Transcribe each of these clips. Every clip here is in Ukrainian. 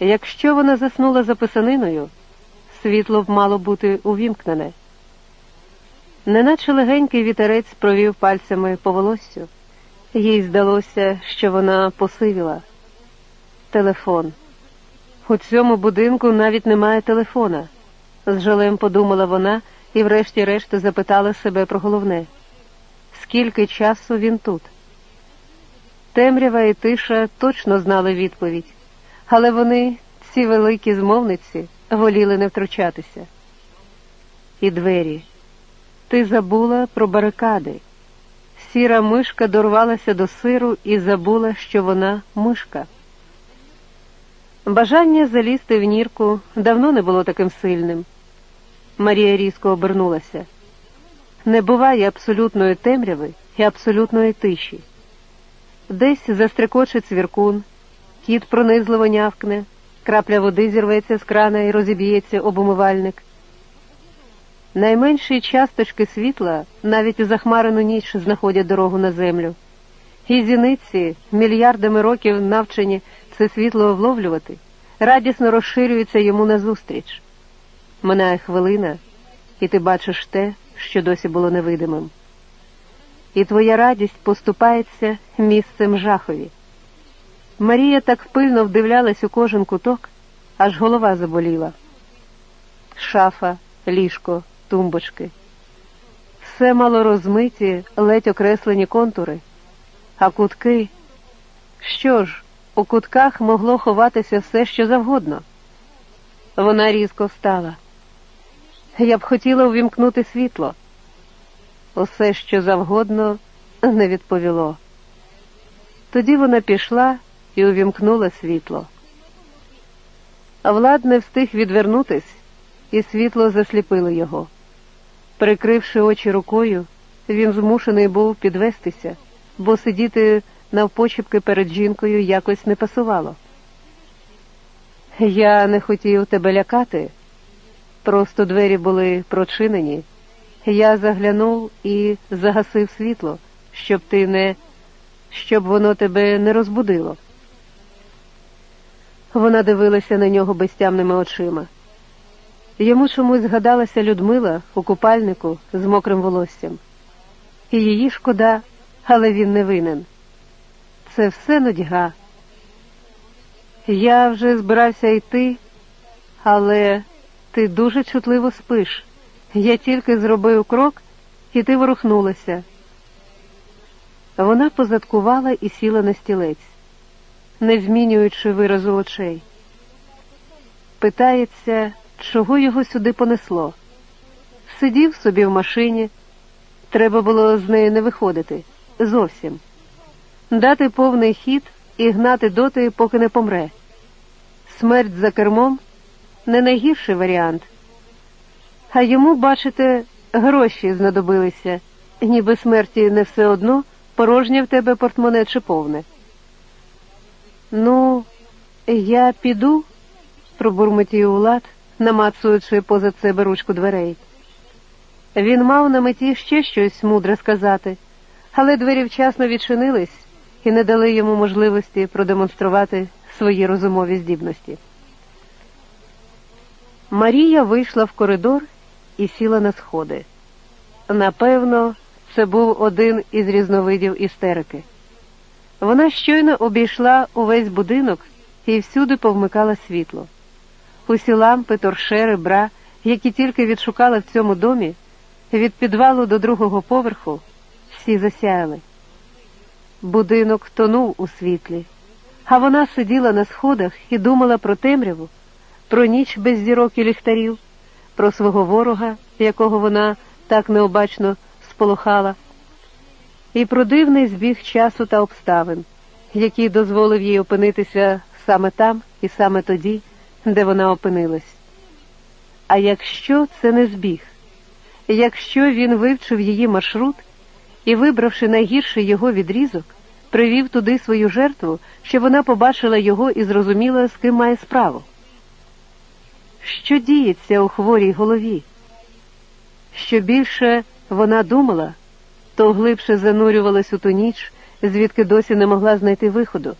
Якщо вона заснула за писаниною, світло б мало бути увімкнене. Неначе легенький вітерець провів пальцями по волоссю. Їй здалося, що вона посивіла. Телефон. У цьому будинку навіть немає телефона, з жалем подумала вона і, врешті-решт, запитала себе про головне скільки часу він тут? Темрява і тиша точно знали відповідь, але вони, ці великі змовниці, воліли не втручатися. І двері. Ти забула про барикади. Сіра мишка дорвалася до сиру і забула, що вона мишка. Бажання залізти в нірку давно не було таким сильним. Марія різко обернулася. Не буває абсолютної темряви і абсолютної тиші. Десь застрекоче цвіркун, кіт пронизливо нявкне, крапля води зірветься з крана і розіб'ється об умивальник. Найменші часточки світла навіть у захмарену ніч знаходять дорогу на землю. І зіниці, мільярдами років навчені це світло вловлювати, радісно розширюються йому назустріч. Минає хвилина, і ти бачиш те, що досі було невидимим. І твоя радість поступається місцем жахові. Марія так пильно вдивлялась у кожен куток, аж голова заболіла. Шафа, ліжко, тумбочки. Все мало розмиті, ледь окреслені контури, а кутки. Що ж, у кутках могло ховатися все, що завгодно. Вона різко встала. Я б хотіла увімкнути світло. Усе, що завгодно, не відповіло. Тоді вона пішла і увімкнула світло. Влад не встиг відвернутись, і світло засліпило його. Прикривши очі рукою, він змушений був підвестися, бо сидіти навпочіпки перед жінкою якось не пасувало. Я не хотів тебе лякати, просто двері були прочинені. Я заглянув і загасив світло, щоб ти не, щоб воно тебе не розбудило. Вона дивилася на нього безтямними очима. Йому чомусь згадалася Людмила у купальнику з мокрим волоссям. І її шкода, але він не винен. Це все нудьга. Я вже збирався йти, але ти дуже чутливо спиш. Я тільки зробив крок, і ти ворухнулася. Вона позадкувала і сіла на стілець, не змінюючи виразу очей. Питається, чого його сюди понесло. Сидів собі в машині, треба було з неї не виходити зовсім, дати повний хід і гнати доти, поки не помре. Смерть за кермом не найгірший варіант. А йому, бачите, гроші знадобилися, ніби смерті не все одно порожнє в тебе портмоне чи повне. Ну, я піду, пробурмотів Улад, намацуючи позад себе ручку дверей. Він мав на меті ще щось мудре сказати, але двері вчасно відчинились і не дали йому можливості продемонструвати свої розумові здібності. Марія вийшла в коридор і сіла на сходи. Напевно, це був один із різновидів істерики. Вона щойно обійшла увесь будинок і всюди повмикала світло. Усі лампи, торшери, бра, які тільки відшукала в цьому домі, від підвалу до другого поверху, всі засяяли. Будинок тонув у світлі, а вона сиділа на сходах і думала про темряву, про ніч без зірок і ліхтарів, про свого ворога, якого вона так необачно сполохала, і про дивний збіг часу та обставин, який дозволив їй опинитися саме там і саме тоді, де вона опинилась. А якщо це не збіг, якщо він вивчив її маршрут і, вибравши найгірший його відрізок, привів туди свою жертву, щоб вона побачила його і зрозуміла, з ким має справу. Що діється у хворій голові? Що більше вона думала, то глибше занурювалась у ту ніч, звідки досі не могла знайти виходу,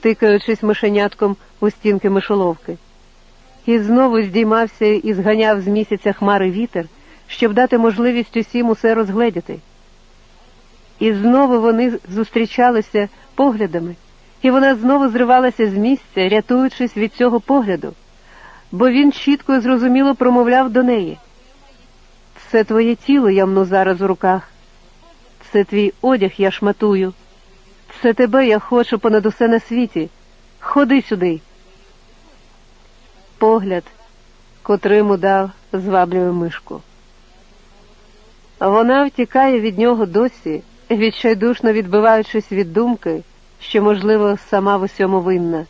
тикаючись мишенятком у стінки мишоловки. І знову здіймався і зганяв з місяця хмари вітер, щоб дати можливість усім усе розгледіти. І знову вони зустрічалися поглядами, і вона знову зривалася з місця, рятуючись від цього погляду, бо він чітко і зрозуміло промовляв до неї. Це твоє тіло я мну зараз у руках, це твій одяг я шматую, це тебе я хочу понад усе на світі. Ходи сюди. Погляд, котрим дав, зваблює мишку. Вона втікає від нього досі, відчайдушно відбиваючись від думки, що, можливо, сама в усьому винна.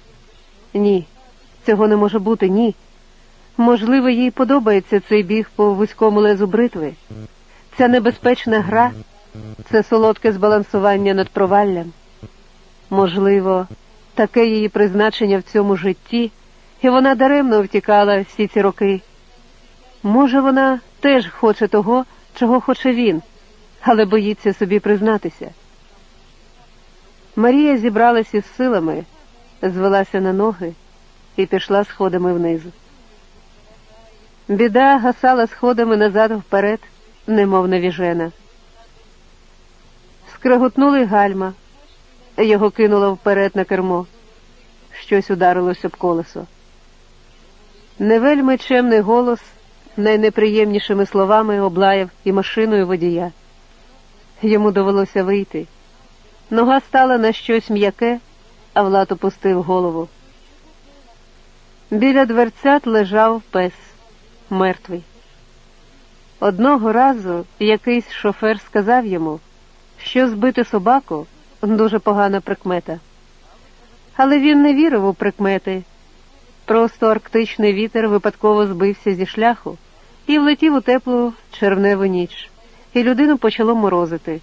Ні, цього не може бути, ні. Можливо, їй подобається цей біг по вузькому лезу бритви. Ця небезпечна гра, це солодке збалансування над проваллям. Можливо, таке її призначення в цьому житті, і вона даремно втікала всі ці роки. Може, вона теж хоче того, чого хоче він, але боїться собі признатися. Марія зібралася із силами, звелася на ноги і пішла сходами вниз. Біда гасала сходами назад вперед, немов навіжена. Скреготнули гальма, його кинуло вперед на кермо. Щось ударилось об колесо. Невельми чемний голос найнеприємнішими словами облаяв і машиною водія. Йому довелося вийти. Нога стала на щось м'яке, а Влад опустив голову. Біля дверцят лежав пес мертвий. Одного разу якийсь шофер сказав йому, що збити собаку дуже погана прикмета. Але він не вірив у прикмети. Просто арктичний вітер випадково збився зі шляху і влетів у теплу червневу ніч, і людину почало морозити.